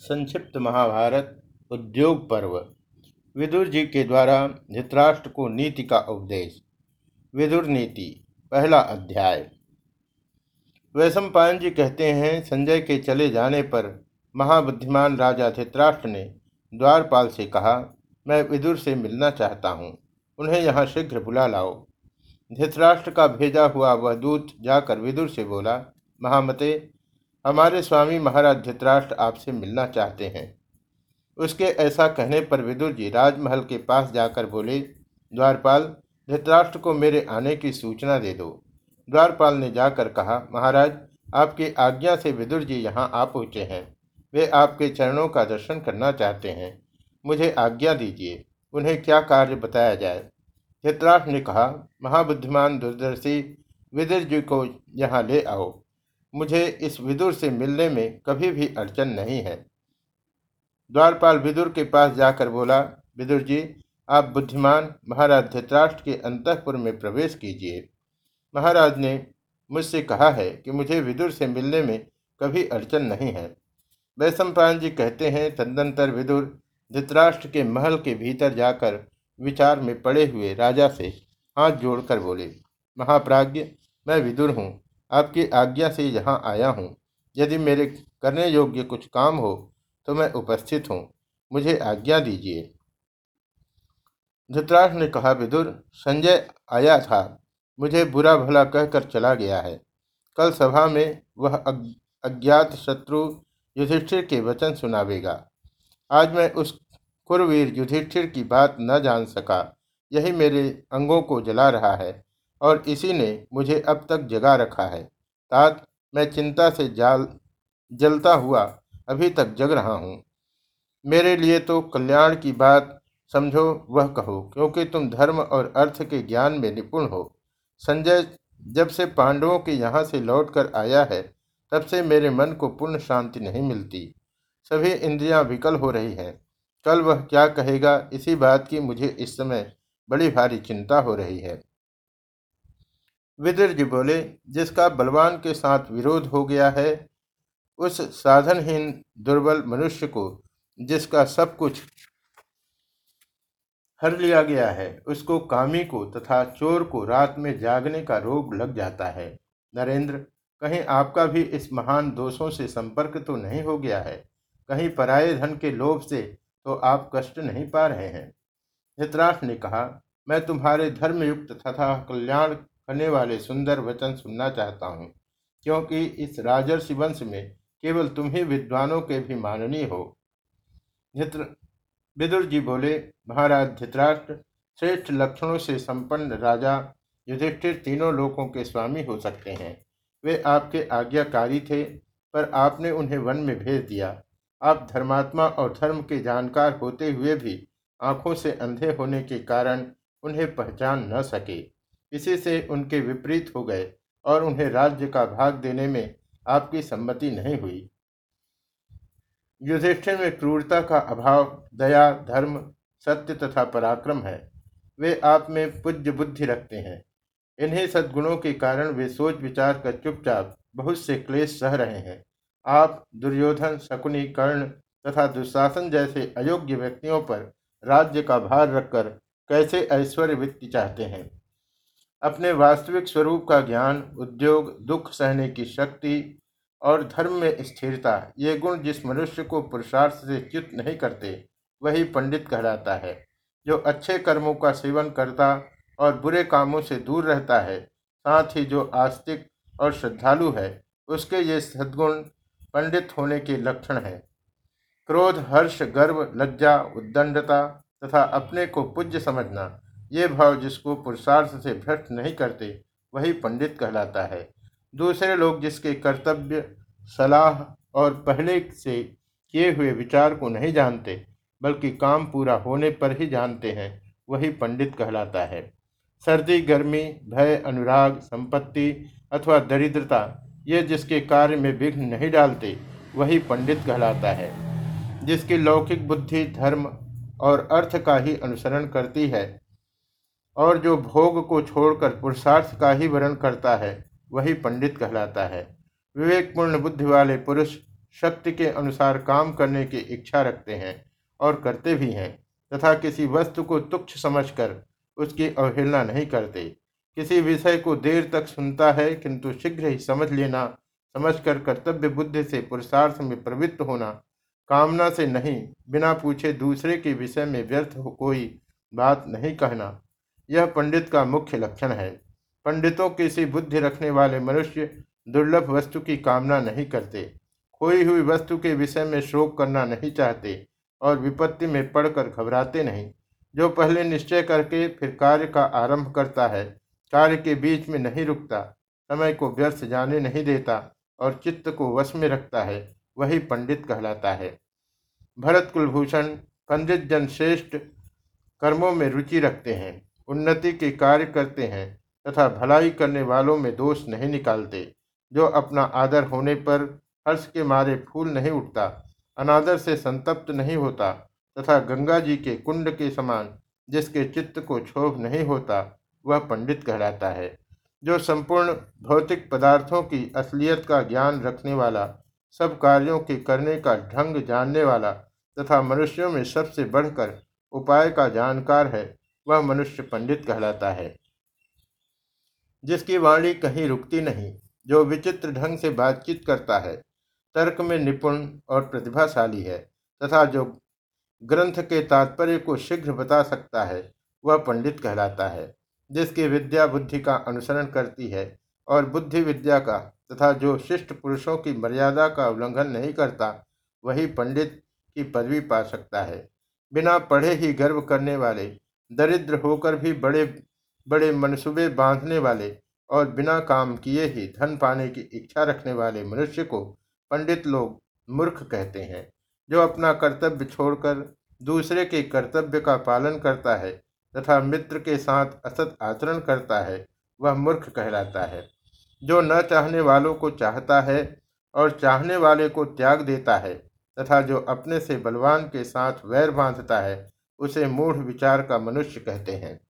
संक्षिप्त महाभारत, उद्योग पर्व। विदुर जी के द्वारा धृतराष्ट्र को नीति का उपदेश। विदुर नीति, पहला अध्याय। वैशंपायन जी कहते हैं, संजय के चले जाने पर महाबुद्धिमान राजा धृतराष्ट्र ने द्वारपाल से कहा, मैं विदुर से मिलना चाहता हूँ। उन्हें यहाँ शीघ्र बुला लाओ। धृतराष्ट्र का भेजा हुआ वह दूत जाकर विदुर से बोला, महामते हमारे स्वामी महाराज धृतराष्ट्र आपसे मिलना चाहते हैं। उसके ऐसा कहने पर विदुर जी राजमहल के पास जाकर बोले, द्वारपाल, धृतराष्ट्र को मेरे आने की सूचना दे दो। द्वारपाल ने जाकर कहा, महाराज, आपकी आज्ञा से विदुर जी यहाँ आ पहुँचे हैं। वे आपके चरणों का दर्शन करना चाहते हैं। मुझे आज्ञा दीजिए, उन्हें क्या कार्य बताया जाए? धृतराष्ट्र ने कहा, महाबुद्धिमान दूरदर्शी, विदुर जी को यहाँ ले आओ। मुझे इस विदुर से मिलने में कभी भी अड़चन नहीं है। द्वारपाल विदुर के पास जाकर बोला, विदुर जी, आप बुद्धिमान महाराज धृतराष्ट्र के अंतपुर में प्रवेश कीजिए। महाराज ने मुझसे कहा है कि मुझे विदुर से मिलने में कभी अड़चन नहीं है। वैशंपायन जी कहते हैं, तदनंतर विदुर धृतराष्ट्र के महल के भीतर जाकर विचार में पड़े हुए राजा से हाथ जोड़कर बोले महाप्राज्य मैं विदुर हूँ। आपकी आज्ञा से यहाँ आया हूँ। यदि मेरे करने योग्य कुछ काम हो तो मैं उपस्थित हूँ। मुझे आज्ञा दीजिए। धृतराष्ट्र ने कहा, विदुर, संजय आया था। मुझे बुरा भला कहकर चला गया है। कल सभा में वह अज्ञात शत्रु युधिष्ठिर के वचन सुनावेगा। आज मैं उस कुरवीर युधिष्ठिर की बात न जान सका। यही मेरे अंगों को जला रहा है। और इसी ने मुझे अब तक जगा रखा है तात मैं चिंता से जाल, जलता हुआ अभी तक जग रहा हूँ। मेरे लिए तो कल्याण की बात समझो वह कहो, क्योंकि तुम धर्म और अर्थ के ज्ञान में निपुण हो। संजय जब से पांडवों के यहाँ से लौटकर आया है, तब से मेरे मन को पूर्ण शांति नहीं मिलती। सभी इंद्रियाँ विकल हो रही हैं। कल वह क्या कहेगा, इसी बात की मुझे इस समय बड़ी भारी चिंता हो रही है। विदुर जी बोले, जिसका बलवान के साथ विरोध हो गया है, उस साधनहीन दुर्बल मनुष्य को, जिसका सब कुछ हर लिया गया है, उसको कामी को तथा चोर को रात में जागने का रोग लग जाता है। नरेंद्र, कहीं आपका भी इस महान दोषों से संपर्क तो नहीं हो गया है? कहीं पराये धन के लोभ से तो आप कष्ट नहीं पा रहे हैं? धृतराष्ट्र ने कहा, मैं तुम्हारे धर्मयुक्त तथा कल्याण करने वाले सुंदर वचन सुनना चाहता हूँ, क्योंकि इस राजर्षि वंश में केवल तुम ही विद्वानों के भी माननीय हो। धित्र, विदुर जी बोले, महाराज धृतराष्ट्र, श्रेष्ठ लक्षणों से संपन्न राजा युधिष्ठिर तीनों लोकों के स्वामी हो सकते हैं। वे आपके आज्ञाकारी थे, पर आपने उन्हें वन में भेज दिया। आप धर्मात्मा और धर्म के जानकार होते हुए भी आँखों से अंधे होने के कारण उन्हें पहचान न सके। इसी से उनके विपरीत हो गए और उन्हें राज्य का भाग देने में आपकी सम्मति नहीं हुई। युधिष्ठिर में क्रूरता का अभाव, दया, धर्म, सत्य तथा पराक्रम है। वे आप में पूज्य बुद्धि रखते हैं। इन्हीं सद्गुणों के कारण वे सोच विचार कर चुपचाप बहुत से क्लेश सह रहे हैं। आप दुर्योधन, शकुनी, कर्ण तथा दुशासन जैसे अयोग्य व्यक्तियों पर राज्य का भार रखकर कैसे ऐश्वर्य वित्त चाहते हैं? अपने वास्तविक स्वरूप का ज्ञान, उद्योग, दुख सहने की शक्ति और धर्म में स्थिरता, ये गुण जिस मनुष्य को पुरुषार्थ से च्युत नहीं करते, वही पंडित कहलाता है, जो अच्छे कर्मों का सेवन करता और बुरे कामों से दूर रहता है, साथ ही जो आस्तिक और श्रद्धालु है, उसके ये सद्गुण पंडित होने के लक्षण हैं। क्रोध, हर्ष, गर्व, लज्जा, उद्दंडता तथा अपने को पूज्य समझना ये भाव जिसको पुरुषार्थ से भ्रष्ट नहीं करते, वही पंडित कहलाता है। दूसरे लोग जिसके कर्तव्य, सलाह और पहले से किए हुए विचार को नहीं जानते, बल्कि काम पूरा होने पर ही जानते हैं, वही पंडित कहलाता है। सर्दी, गर्मी, भय, अनुराग, संपत्ति अथवा दरिद्रता, ये जिसके कार्य में विघ्न नहीं डालते, वही पंडित कहलाता है। जिसकी लौकिक बुद्धि, धर्म और अर्थ का ही अनुसरण करती है और जो भोग को छोड़कर पुरुषार्थ का ही वर्ण करता है, वही पंडित कहलाता है। विवेकपूर्ण बुद्धि वाले पुरुष शक्ति के अनुसार काम करने की इच्छा रखते हैं और करते भी हैं, तथा किसी वस्तु को तुच्छ समझकर उसकी अवहेलना नहीं करते। किसी विषय को देर तक सुनता है, किंतु शीघ्र ही समझ लेना, समझकर कर्तव्य बुद्धि से पुरुषार्थ में प्रवृत्त होना, कामना से नहीं, बिना पूछे दूसरे के विषय में व्यर्थ हो कोई बात नहीं कहना। यह पंडित का मुख्य लक्षण है। पंडितों की सी बुद्धि रखने वाले मनुष्य दुर्लभ वस्तु की कामना नहीं करते, खोई हुई वस्तु के विषय में शोक करना नहीं चाहते और विपत्ति में पड़कर घबराते नहीं। जो पहले निश्चय करके फिर कार्य का आरंभ करता है, कार्य के बीच में नहीं रुकता, समय को व्यर्थ जाने नहीं देता और चित्त को वश में रखता है, वही पंडित कहलाता है। भरत कुलभूषण, पंडित जन श्रेष्ठ कर्मों में रुचि रखते हैं। उन्नति के कार्य करते हैं तथा भलाई करने वालों में दोष नहीं निकालते, जो अपना आदर होने पर हर्ष के मारे फूल नहीं उठता, अनादर से संतप्त नहीं होता तथा गंगा जी के कुंड के समान जिसके चित्त को क्षोभ नहीं होता, वह पंडित कहलाता है। जो संपूर्ण भौतिक पदार्थों की असलियत का ज्ञान रखने वाला, सब कार्यों के करने का ढंग जानने वाला तथा मनुष्यों में सबसे बढ़कर उपाय का जानकार है वह मनुष्य पंडित कहलाता है। जिसकी वाणी कहीं रुकती नहीं, जो विचित्र ढंग से बातचीत करता है, तर्क में निपुण और प्रतिभाशाली है, तथा जो ग्रंथ के तात्पर्य को शीघ्र बता सकता है, वह पंडित कहलाता है, जिसकी विद्या बुद्धि का अनुसरण करती है और बुद्धि विद्या का तथा जो शिष्ट पुरुषों की मर्यादा का उल्लंघन नहीं करता, वही पंडित की पदवी पा सकता है। बिना पढ़े ही गर्व करने वाले दरिद्र होकर भी बड़े बड़े मनसूबे बांधने वाले और बिना काम किए ही धन पाने की इच्छा रखने वाले मनुष्य को पंडित लोग मूर्ख कहते हैं, जो अपना कर्तव्य छोड़कर दूसरे के कर्तव्य का पालन करता है तथा मित्र के साथ असत आचरण करता है, वह मूर्ख कहलाता है। जो न चाहने वालों को चाहता है और चाहने वाले को त्याग देता है तथा जो अपने से बलवान के साथ वैर बांधता है उसे मूढ़ विचार का मनुष्य कहते हैं।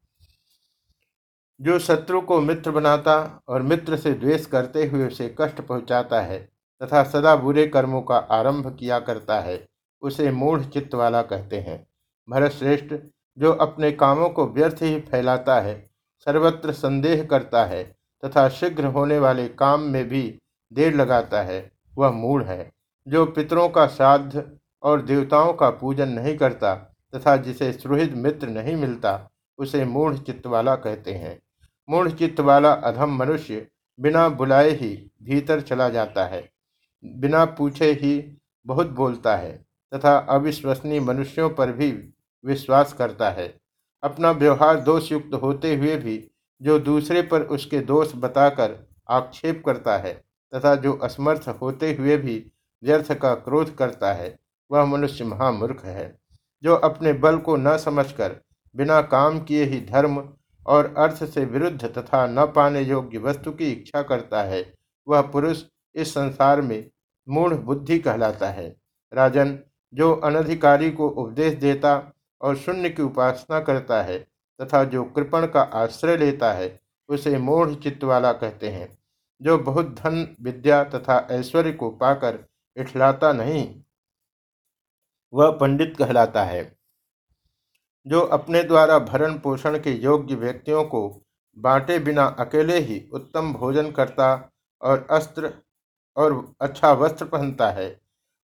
जो शत्रु को मित्र बनाता और मित्र से द्वेष करते हुए उसे कष्ट पहुंचाता है तथा सदा बुरे कर्मों का आरंभ किया करता है, उसे मूढ़ चित्त वाला कहते हैं। भरत श्रेष्ठ, जो अपने कामों को व्यर्थ ही फैलाता है, सर्वत्र संदेह करता है तथा शीघ्र होने वाले काम में भी देर लगाता है, वह मूढ़ है। जो पितरों का श्राद्ध और देवताओं का पूजन नहीं करता तथा जिसे सुहृद मित्र नहीं मिलता, उसे मूढ़ चित्त वाला कहते हैं। मूढ़ चित्त वाला अधम मनुष्य बिना बुलाए ही भीतर चला जाता है। बिना पूछे ही बहुत बोलता है तथा अविश्वसनीय मनुष्यों पर भी विश्वास करता है। अपना व्यवहार दोष युक्त होते हुए भी जो दूसरे पर उसके दोष बताकर आक्षेप करता है तथा जो असमर्थ होते हुए भी व्यर्थ का क्रोध करता है, वह मनुष्य महामूर्ख है। जो अपने बल को न समझकर, बिना काम किए ही धर्म और अर्थ से विरुद्ध तथा न पाने योग्य वस्तु की इच्छा करता है, वह पुरुष इस संसार में मूढ़ बुद्धि कहलाता है। राजन, जो अनधिकारी को उपदेश देता और शून्य की उपासना करता है तथा जो कृपण का आश्रय लेता है, उसे मूढ़ चित्त वाला कहते हैं। जो बहुत धन, विद्या तथा ऐश्वर्य को पाकर इठलाता नहीं वह पंडित कहलाता है। जो अपने द्वारा भरण पोषण के योग्य व्यक्तियों को बांटे बिना अकेले ही उत्तम भोजन करता और अस्त्र और अच्छा वस्त्र पहनता है,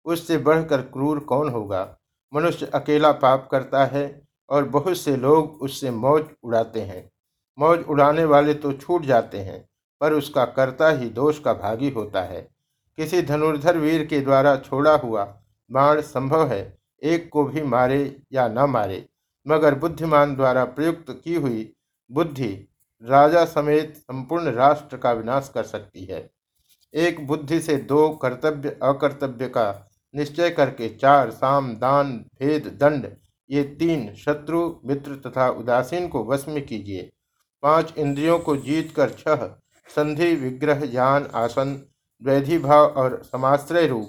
उससे बढ़कर क्रूर कौन होगा? मनुष्य अकेला पाप करता है और बहुत से लोग उससे मौज उड़ाते हैं। मौज उड़ाने वाले तो छूट जाते हैं, पर उसका कर्ता ही दोष का भागी होता है। किसी धनुर्धर वीर के द्वारा छोड़ा हुआ बाण संभव है। एक को भी मारे या न मारे, मगर बुद्धिमान द्वारा प्रयुक्त की हुई बुद्धि राजा समेत संपूर्ण राष्ट्र का विनाश कर सकती है। एक बुद्धि से दो कर्तव्य, अकर्तव्य का निश्चय करके चार साम, दान, भेद, दंड, ये तीन शत्रु, मित्र तथा उदासीन को वश में कीजिए। पाँच इंद्रियों को जीत कर छह संधि, विग्रह, ज्ञान, आसन भाव और समाश्रय रूप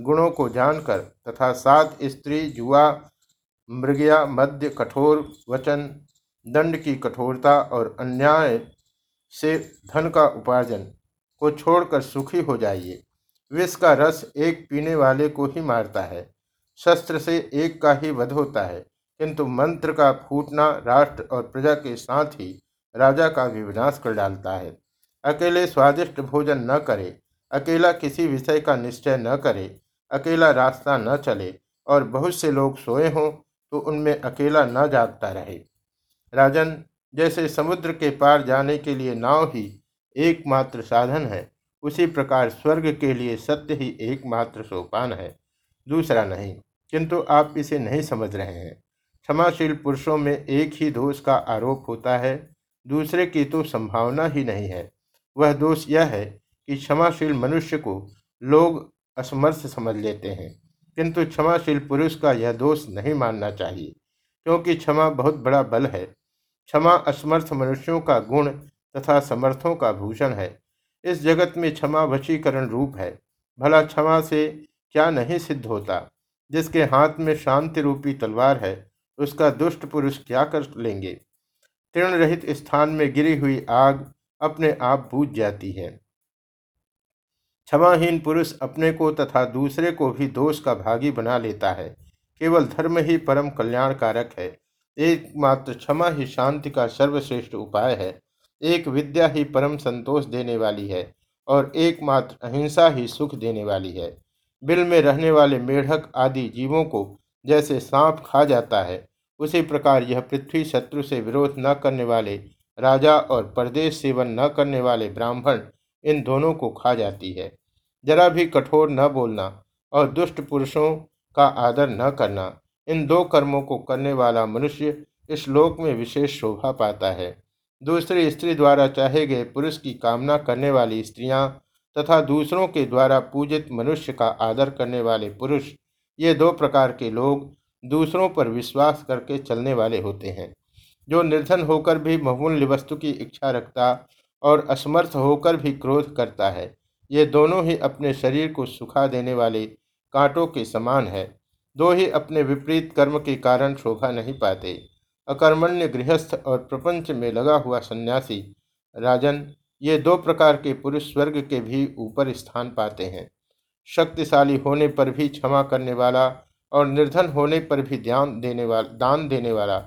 गुणों को जानकर तथा सात स्त्री जुआ, मृगया मध्य कठोर वचन, दंड की कठोरता और अन्याय से धन का उपार्जन को छोड़कर सुखी हो जाइए। विष का रस एक पीने वाले को ही मारता है। शस्त्र से एक का ही वध होता है। किंतु मंत्र का फूटना राष्ट्र और प्रजा के साथ ही राजा का भी विनाश कर डालता है। अकेले स्वादिष्ट भोजन न करे। अकेला किसी विषय का निश्चय न करे। अकेला रास्ता न चले और बहुत से लोग सोए हों तो उनमें अकेला न जागता रहे। राजन, जैसे समुद्र के पार जाने के लिए नाव ही एकमात्र साधन है, उसी प्रकार स्वर्ग के लिए सत्य ही एकमात्र सोपान है, दूसरा नहीं, किंतु आप इसे नहीं समझ रहे हैं। क्षमाशील पुरुषों में एक ही दोष का आरोप होता है, दूसरे की तो संभावना ही नहीं है। वह दोष यह है कि क्षमाशील मनुष्य को लोग असमर्थ समझ लेते हैं। किंतु क्षमाशील पुरुष का यह दोष नहीं मानना चाहिए, क्योंकि क्षमा बहुत बड़ा बल है। क्षमा असमर्थ मनुष्यों का गुण तथा समर्थों का भूषण है। इस जगत में क्षमा वशीकरण रूप है। भला क्षमा से क्या नहीं सिद्ध होता? जिसके हाथ में शांति रूपी तलवार है, उसका दुष्ट पुरुष क्या कर लेंगे? तृण रहित स्थान में गिरी हुई आग अपने आप बूझ जाती है। क्षमाहीन पुरुष अपने को तथा दूसरे को भी दोष का भागी बना लेता है। केवल धर्म ही परम कल्याणकारक है। एकमात्र क्षमा ही शांति का सर्वश्रेष्ठ उपाय है। एक विद्या ही परम संतोष देने वाली है और एकमात्र अहिंसा ही सुख देने वाली है। बिल में रहने वाले मेढक आदि जीवों को जैसे सांप खा जाता है, उसी प्रकार यह पृथ्वी शत्रु से विरोध न करने वाले राजा और परदेश सेवन न करने वाले ब्राह्मण इन दोनों को खा जाती है। जरा भी कठोर न बोलना और दुष्ट पुरुषों का आदर न करना, इन दो कर्मों को करने वाला मनुष्य इस लोक में विशेष शोभा पाता है। दूसरी स्त्री द्वारा चाहे गए पुरुष की कामना करने वाली स्त्रियाँ तथा दूसरों के द्वारा पूजित मनुष्य का आदर करने वाले पुरुष, ये दो प्रकार के लोग दूसरों पर विश्वास करके चलने वाले होते हैं। जो निर्धन होकर भी बहुमूल्य वस्तु की इच्छा रखता और असमर्थ होकर भी क्रोध करता है। ये दोनों ही अपने शरीर को सुखा देने वाले कांटों के समान है। दो ही अपने विपरीत कर्म के कारण शोभा नहीं पाते। अकर्मण्य गृहस्थ और प्रपंच में लगा हुआ सन्यासी राजन, ये दो प्रकार के पुरुष स्वर्ग के भी ऊपर स्थान पाते हैं। शक्तिशाली होने पर भी क्षमा करने वाला और निर्धन होने पर भी ध्यान देने वाला, दान देने वाला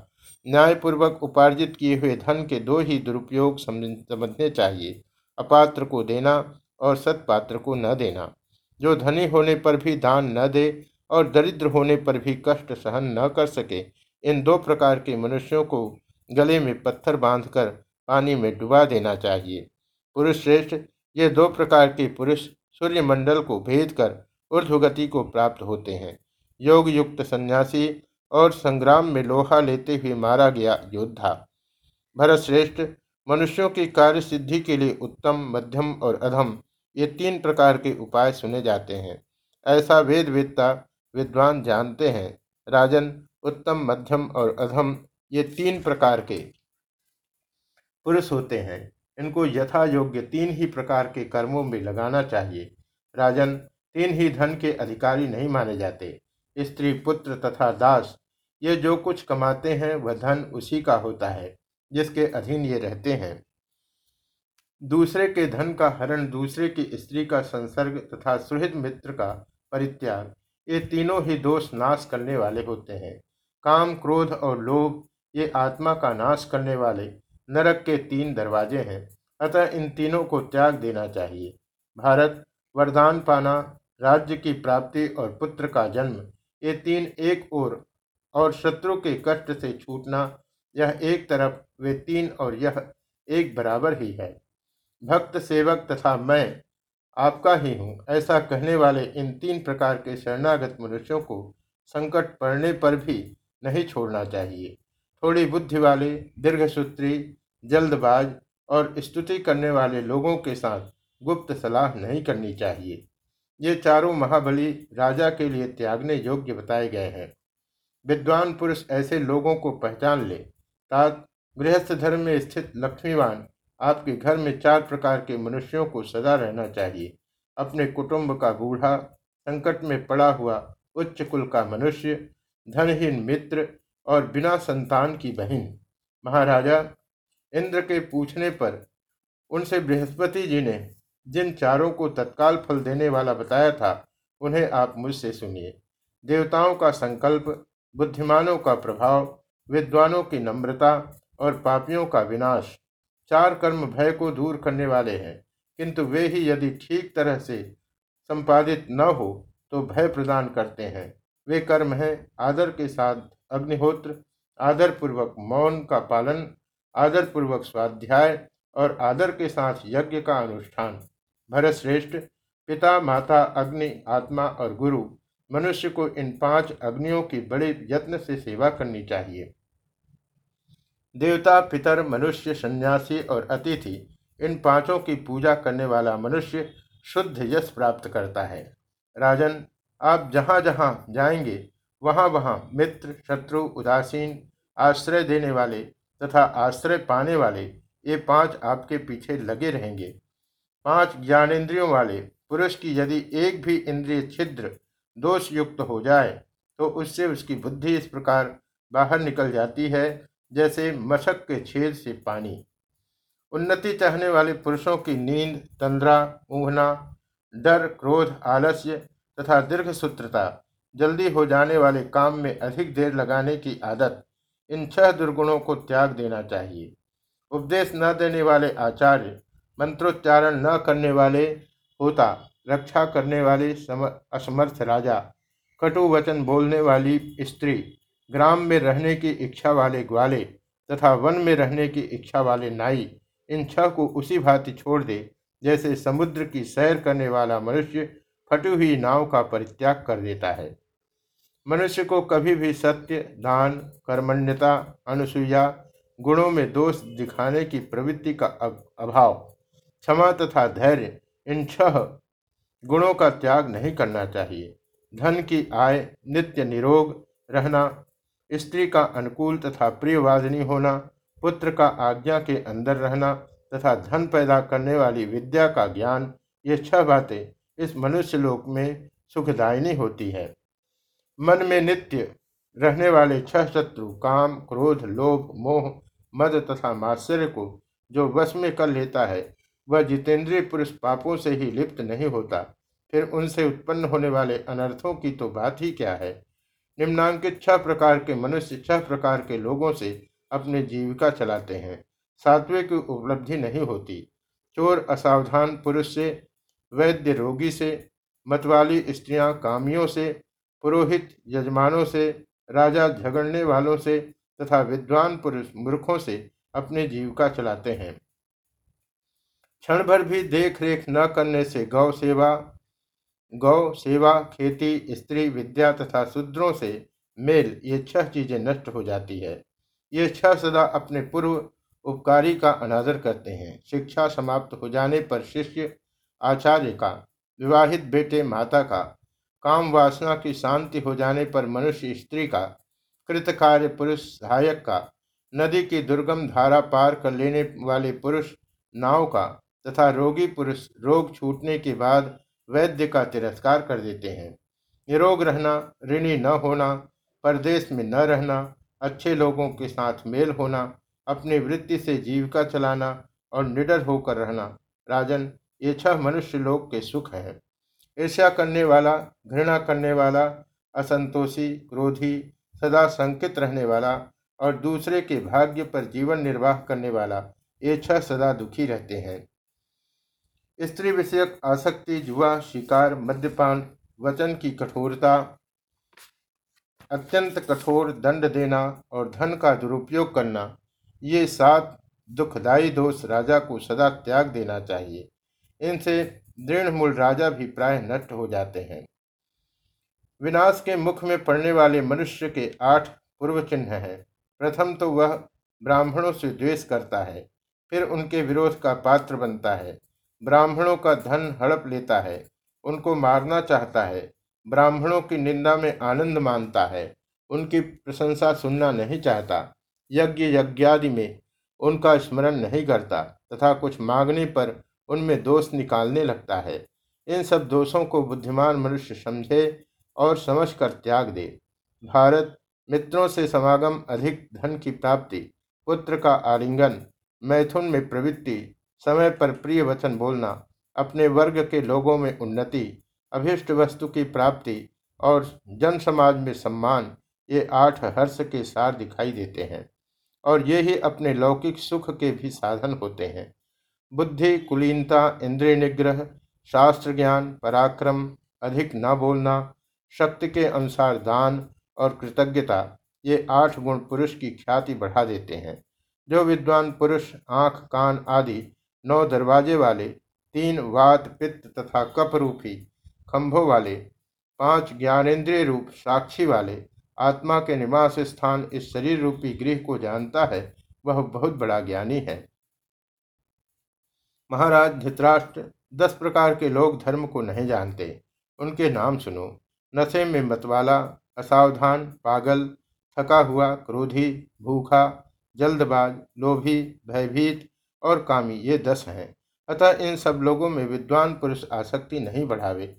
न्यायपूर्वक उपार्जित किए हुए धन के दो ही दुरुपयोग समझने चाहिए। अपात्र को देना और सत्पात्र को न देना। जो धनी होने पर भी दान न दे और दरिद्र होने पर भी कष्ट सहन न कर सके, इन दो प्रकार के मनुष्यों को गले में पत्थर बांधकर पानी में डुबा देना चाहिए। पुरुष श्रेष्ठ, ये दो प्रकार के पुरुष सूर्यमंडल को भेद कर ऊर्ध्वगति को प्राप्त होते हैं। योग युक्त सन्यासी और संग्राम में लोहा लेते हुए मारा गया योद्धा। भरत श्रेष्ठ मनुष्यों की कार्य सिद्धि के लिए उत्तम, मध्यम और अधम, ये तीन प्रकार के उपाय सुने जाते हैं। ऐसा वेद वेदता विद्वान जानते हैं। राजन, उत्तम, मध्यम और अधम, ये तीन प्रकार के पुरुष होते हैं। इनको यथा योग्य तीन ही प्रकार के कर्मों में लगाना चाहिए। राजन, तीन ही धन के अधिकारी नहीं माने जाते। स्त्री, पुत्र तथा दास ये जो कुछ कमाते हैं, वह धन उसी का होता है, जिसके अधीन ये रहते हैं। दूसरे के धन का हरण दूसरे की स्त्री का संसर्ग तथा सुहृद मित्र का परित्याग, ये तीनों ही दोष नाश करने वाले होते हैं। काम, क्रोध और लोभ, ये आत्मा का नाश करने वाले नरक के तीन दरवाजे हैं। अतः इन तीनों को त्याग देना चाहिए। भारत, वरदान पाना, राज्य की प्राप्ति और पुत्र का जन्म, ये तीन एक ओर और शत्रु के कष्ट से छूटना, यह एक तरफ़ वे तीन और यह एक बराबर ही है। भक्त, सेवक तथा मैं आपका ही हूँ। ऐसा कहने वाले इन तीन प्रकार के शरणागत मनुष्यों को संकट पड़ने पर भी नहीं छोड़ना चाहिए। थोड़ी बुद्धि वाले, दीर्घसूत्री, जल्दबाज और स्तुति करने वाले लोगों के साथ गुप्त सलाह नहीं करनी चाहिए। ये चारों महाबली राजा के लिए त्यागने योग्य बताए गए हैं। विद्वान पुरुष ऐसे लोगों को पहचान ले। तात गृहस्थ धर्म में स्थित लक्ष्मीवान आपके घर में चार प्रकार के मनुष्यों को सदा रहना चाहिए। अपने कुटुंब का बूढ़ा, संकट में पड़ा हुआ, उच्च कुल का मनुष्य, धनहीन मित्र और बिना संतान की बहन। महाराजा, इंद्र के पूछने पर उनसे बृहस्पति जी ने जिन चारों को तत्काल फल देने वाला बताया था, उन्हें आप मुझसे सुनिए। देवताओं का संकल्प बुद्धिमानों का प्रभाव, विद्वानों की नम्रता और पापियों का विनाश चार कर्म भय को दूर करने वाले हैं। किंतु वे ही यदि ठीक तरह से संपादित न हो तो भय प्रदान करते हैं। वे कर्म हैं आदर के साथ अग्निहोत्र आदर पूर्वक मौन का पालन आदर पूर्वक स्वाध्याय और आदर के साथ यज्ञ का अनुष्ठान। भरत श्रेष्ठ पिता, माता, अग्नि, आत्मा और गुरु मनुष्य को इन पाँच अग्नियों की बड़े यत्न से सेवा करनी चाहिए। देवता, पितर, मनुष्य, सन्यासी और अतिथि, इन पाँचों की पूजा करने वाला मनुष्य शुद्ध यश प्राप्त करता है। राजन, आप जहाँ जहाँ जाएँगे वहाँ वहाँ मित्र, शत्रु, उदासीन, आश्रय देने वाले तथा आश्रय पाने वाले, ये पाँच आपके पीछे लगे रहेंगे। पाँच ज्ञानेन्द्रियों वाले, पुरुष की यदि एक भी इंद्रिय छिद्र दोष युक्त हो जाए तो उससे उसकी बुद्धि इस प्रकार बाहर निकल जाती है, जैसे मशक के छेद से पानी। उन्नति चाहने वाले पुरुषों की नींद, तंद्रा ऊँघना डर, क्रोध, आलस्य तथा दीर्घ सूत्रता, जल्दी हो जाने वाले काम में अधिक देर लगाने की आदत, इन छह दुर्गुणों को त्याग देना चाहिए। उपदेश न देने वाले आचार्य, मंत्रोच्चारण न करने वाले होता रक्षा करने वाले असमर्थ राजा कटु वचन बोलने वाली स्त्री, ग्राम में रहने की इच्छा वाले ग्वाले तथा वन में रहने की इच्छा वाले नाई, इन छह को उसी भांति छोड़ दे, जैसे समुद्र की सैर करने वाला मनुष्य फटी हुई नाव का परित्याग कर देता है। मनुष्य को कभी भी सत्य, दान, कर्मण्यता, अनुसुईया, गुणों में दोष दिखाने की प्रवृत्ति का अभाव, क्षमा तथा धैर्य, इन छह गुणों का त्याग नहीं करना चाहिए। धन की आय, नित्य निरोग रहना, स्त्री का अनुकूल तथा प्रियवादिनी होना, पुत्र का आज्ञा के अंदर रहना तथा धन पैदा करने वाली विद्या का ज्ञान, ये छह बातें इस मनुष्य लोक में सुखदायिनी होती है। मन में नित्य रहने वाले छह शत्रु, काम, क्रोध, लोभ, मोह, मद तथा मात्सर्य को जो वश में कर लेता है वह जितेंद्रिय पुरुष पापों से ही लिप्त नहीं होता। फिर उनसे उत्पन्न होने वाले अनर्थों की तो बात ही क्या है? निम्नांकित छह प्रकार के मनुष्य छह प्रकार के लोगों से अपने जीविका चलाते हैं। सात्विक की उपलब्धि नहीं होती। चोर, असावधान पुरुष से, वैद्य रोगी से, मतवाली स्त्रियाँ कामियों से, पुरोहित यजमानों से, राजा झगड़ने वालों से तथा विद्वान पुरुष मूर्खों से अपनी जीविका चलाते हैं। क्षण भर भी देख रेख न करने से गौ सेवा गौ सेवा, खेती, स्त्री विद्या तथा शूद्रों से मेल, ये छह चीज़ें नष्ट हो जाती है। ये छह सदा अपने पूर्व उपकारी का अनादर करते हैं। शिक्षा समाप्त हो जाने पर शिष्य, आचार्य का, विवाहित बेटे माता का, काम वासना की शांति हो जाने पर मनुष्य स्त्री का, कृतकार्य पुरुष सहायक का, नदी की दुर्गम धारा पार कर लेने वाले पुरुष, नाव का तथा रोगी पुरुष रोग छूटने के बाद वैद्य का तिरस्कार कर देते हैं। निरोग रहना, ऋणी न होना, परदेश में न रहना, अच्छे लोगों के साथ मेल होना, अपनी वृत्ति से जीविका चलाना और निडर होकर रहना। राजन, ये छह मनुष्य लोग के सुख है। ईर्ष्या करने वाला, घृणा करने वाला, असंतोषी, क्रोधी, सदा संकित रहने वाला और दूसरे के भाग्य पर जीवन निर्वाह करने वाला, ये छह सदा दुखी रहते हैं। स्त्री विषयक आसक्ति जुआ शिकार, मद्यपान, वचन की कठोरता, अत्यंत कठोर दंड देना और धन का दुरुपयोग करना, ये सात दुखदायी दोष राजा को सदा त्याग देना चाहिए। इनसे दृढ़मूल राजा भी प्राय नष्ट हो जाते हैं। विनाश के मुख में पड़ने वाले मनुष्य के आठ पूर्व चिन्ह हैं। प्रथम तो वह ब्राह्मणों से द्वेष करता है, फिर उनके विरोध का पात्र बनता है। ब्राह्मणों का धन हड़प लेता है, उनको मारना चाहता है, ब्राह्मणों की निंदा में आनंद मानता है, उनकी प्रशंसा सुनना नहीं चाहता, यज्ञ यज्ञादि में उनका स्मरण नहीं करता तथा कुछ मांगने पर उनमें दोष निकालने लगता है। इन सब दोषों को बुद्धिमान मनुष्य समझे और समझ कर त्याग दे। भारत, मित्रों से समागम अधिक धन की प्राप्ति, पुत्र का आलिंगन, मैथुन में प्रवृत्ति समय पर प्रिय वचन बोलना, अपने वर्ग के लोगों में उन्नति, अभिष्ट वस्तु की प्राप्ति और जन समाज में सम्मान, ये आठ हर्ष के सार दिखाई देते हैं और ये ही अपने लौकिक सुख के भी साधन होते हैं। बुद्धि, कुलीनता, इंद्रिय निग्रह, शास्त्र ज्ञान, पराक्रम, अधिक न बोलना, शक्ति के अनुसार दान और कृतज्ञता, ये आठ गुण पुरुष की ख्याति बढ़ा देते हैं। जो विद्वान पुरुष, आँख, कान आदि नौ दरवाजे वाले, तीन वात पित्त तथा कप रूपी खंभों वाले, पाँच ज्ञानेन्द्रिय रूप साक्षी वाले, आत्मा के निवास स्थान इस शरीर रूपी गृह को जानता है, वह बहुत बड़ा ज्ञानी है। महाराज धृतराष्ट्र दस प्रकार के लोग धर्म को नहीं जानते। उनके नाम सुनो। नशे में मतवाला, असावधान, पागल, थका हुआ, क्रोधी, भूखा, जल्दबाज, लोभी, भयभीत और कामी, ये दस हैं। अतः इन सब लोगों में विद्वान पुरुष आसक्ति नहीं बढ़ावे।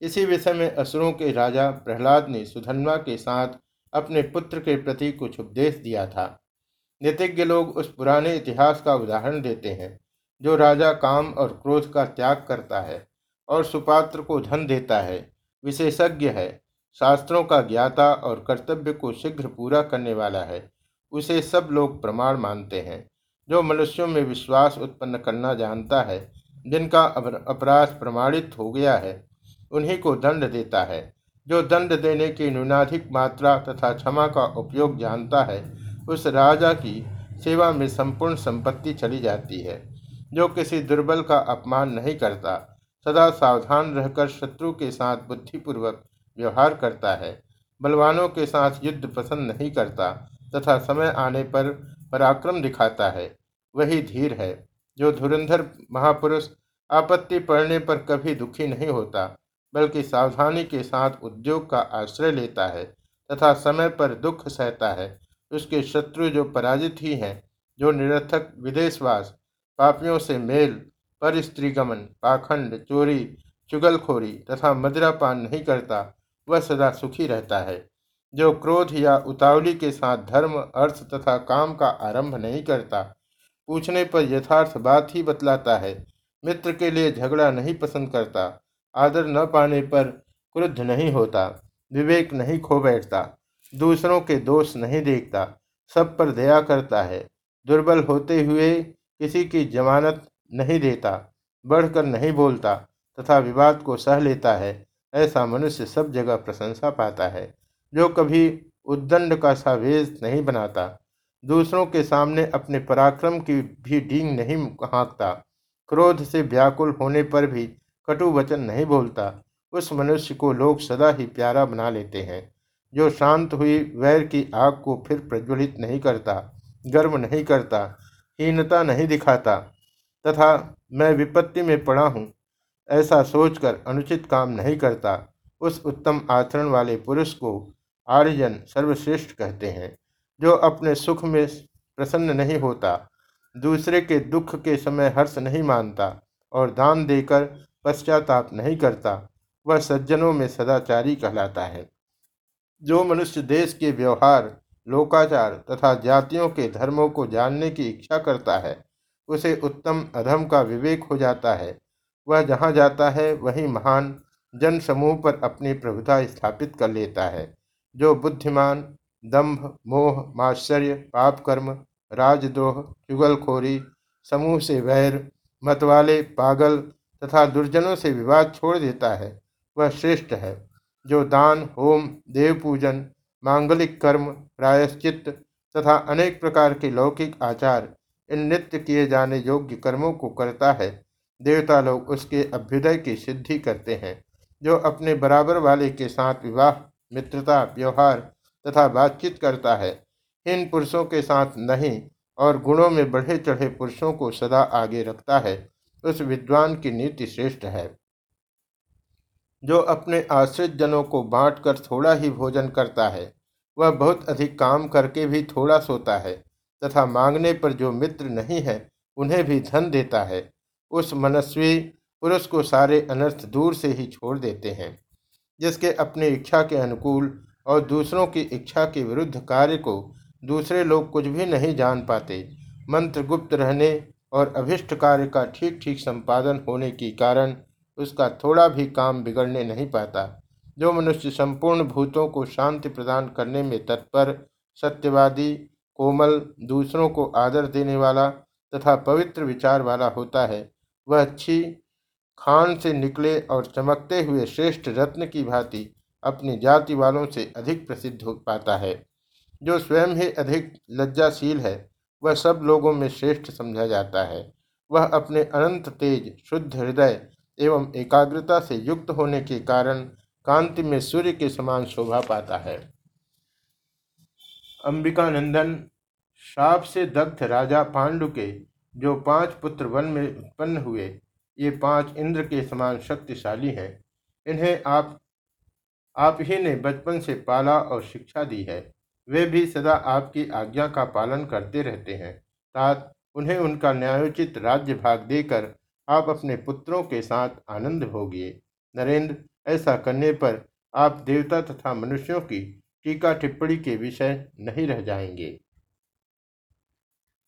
इसी विषय में असुरों के राजा प्रहलाद ने सुधन्वा के साथ अपने पुत्र के प्रति कुछ उपदेश दिया था। नितिज्ञ लोग उस पुराने इतिहास का उदाहरण देते हैं, जो राजा काम और क्रोध का त्याग करता है और सुपात्र को धन देता है। विशेषज्ञ है, शास्त्रों का ज्ञाता और कर्तव्य को शीघ्र पूरा करने वाला है, उसे सब लोग प्रमाण मानते हैं। जो मनुष्यों में विश्वास उत्पन्न करना जानता है, जिनका अपराध प्रमाणित हो गया है, उन्हीं को दंड देता है। जो दंड देने की न्यूनाधिक मात्रा तथा क्षमा का उपयोग जानता है, उस राजा की सेवा में संपूर्ण संपत्ति चली जाती है। जो किसी दुर्बल का अपमान नहीं करता, सदा सावधान रहकर शत्रु के साथ बुद्धिपूर्वक व्यवहार करता है। बलवानों के साथ युद्ध पसंद नहीं करता, तथा समय आने पर पराक्रम दिखाता है। वही धीर है, जो धुरंधर महापुरुष आपत्ति पड़ने पर कभी दुखी नहीं होता, बल्कि सावधानी के साथ उद्योग का आश्रय लेता है तथा समय पर दुख सहता है। उसके शत्रु जो पराजित ही हैं, जो निरर्थक विदेशवास, पापियों से मेल पर स्त्रीगमन पाखंड, चोरी, चुगलखोरी तथा मदिरापान नहीं करता, वह सदा सुखी रहता है। जो क्रोध या उतावली के साथ धर्म, अर्थ तथा काम का आरंभ नहीं करता, पूछने पर यथार्थ बात ही बतलाता है। मित्र के लिए झगड़ा नहीं पसंद करता, आदर न पाने पर क्रुद्ध नहीं होता, विवेक नहीं खो बैठता, दूसरों के दोष नहीं देखता, सब पर दया करता है। दुर्बल होते हुए किसी की जमानत नहीं देता, बढ़कर नहीं बोलता तथा विवाद को सह लेता है, ऐसा मनुष्य सब जगह प्रशंसा पाता है। जो कभी उद्दंड का सावेज नहीं बनाता, दूसरों के सामने अपने पराक्रम की भी डींग नहीं हाँकता, क्रोध से व्याकुल होने पर भी कटु वचन नहीं बोलता, उस मनुष्य को लोग सदा ही प्यारा बना लेते हैं। जो शांत हुई वैर की आग को फिर प्रज्वलित नहीं करता, गर्व नहीं करता, हीनता नहीं दिखाता, तथा मैं विपत्ति में पड़ा हूँ, ऐसा सोचकर अनुचित काम नहीं करता, उस उत्तम आचरण वाले पुरुष को आर्यजन सर्वश्रेष्ठ कहते हैं, जो अपने सुख में प्रसन्न नहीं होता, दूसरे के दुख के समय हर्ष नहीं मानता और दान देकर पश्चाताप नहीं करता, वह सज्जनों में सदाचारी कहलाता है। जो मनुष्य देश के व्यवहार, लोकाचार तथा जातियों के धर्मों को जानने की इच्छा करता है, उसे उत्तम अधम का विवेक हो जाता है। वह जहाँ जाता है, वहीं महान जन समूह पर अपनी प्रभुता स्थापित कर लेता है। जो बुद्धिमान दंभ मोह, माश्चर्य पाप कर्म राजद्रोह, चुगलखोरी, समूह से वैर मतवाले, पागल तथा दुर्जनों से विवाद छोड़ देता है, वह श्रेष्ठ है। जो दान, होम देव पूजन मांगलिक कर्म, प्रायश्चित तथा अनेक प्रकार के लौकिक आचार, इन नित्य किए जाने योग्य कर्मों को करता है, देवता लोग उसके अभ्युदय की सिद्धि करते हैं। जो अपने बराबर वाले के साथ विवाह मित्रता, व्यवहार तथा बातचीत करता है। इन पुरुषों के साथ नहीं और गुणों में बढ़े चढ़े पुरुषों को सदा आगे रखता है। उस विद्वान की नीति श्रेष्ठ है। जो अपने आश्रित जनों को बांटकर थोड़ा ही भोजन करता है, वह बहुत अधिक काम करके भी थोड़ा सोता है तथा मांगने पर जो मित्र नहीं है, उन्हें भी धन देता है। उस मनस्वी पुरुष को सारे अनर्थ दूर से ही छोड़ देते हैं। जिसके अपनी इच्छा के अनुकूल और दूसरों की इच्छा के विरुद्ध कार्य को दूसरे लोग कुछ भी नहीं जान पाते। मंत्र गुप्त रहने और अभिष्ट कार्य का ठीक ठीक संपादन होने के कारण उसका थोड़ा भी काम बिगड़ने नहीं पाता। जो मनुष्य संपूर्ण भूतों को शांति प्रदान करने में तत्पर, सत्यवादी, कोमल, दूसरों को आदर देने वाला तथा पवित्र विचार वाला होता है, वह अच्छी खान से निकले और चमकते हुए श्रेष्ठ रत्न की भांति अपनी जाति वालों से अधिक प्रसिद्ध हो पाता है। जो स्वयं ही अधिक लज्जाशील है, वह सब लोगों में श्रेष्ठ समझा जाता है। वह अपने अनंत तेज, शुद्ध हृदय एवं एकाग्रता से युक्त होने के कारण कांति में सूर्य के समान शोभा पाता है। अंबिकानंदन, शाप से दग्ध राजा पांडु के जो पाँच पुत्र वन में उत्पन्न हुए ये पाँच इंद्र के समान शक्तिशाली हैं। इन्हें आप आप ही ने बचपन से पाला और शिक्षा दी है। वे भी सदा आपकी आज्ञा का पालन करते रहते हैं। तात उन्हें उनका न्यायोचित राज्य भाग देकर आप अपने पुत्रों के साथ आनंद भोगिए। नरेंद्र, ऐसा करने पर आप देवता तथा मनुष्यों की टीका टिप्पणी के विषय नहीं रह जाएँगे।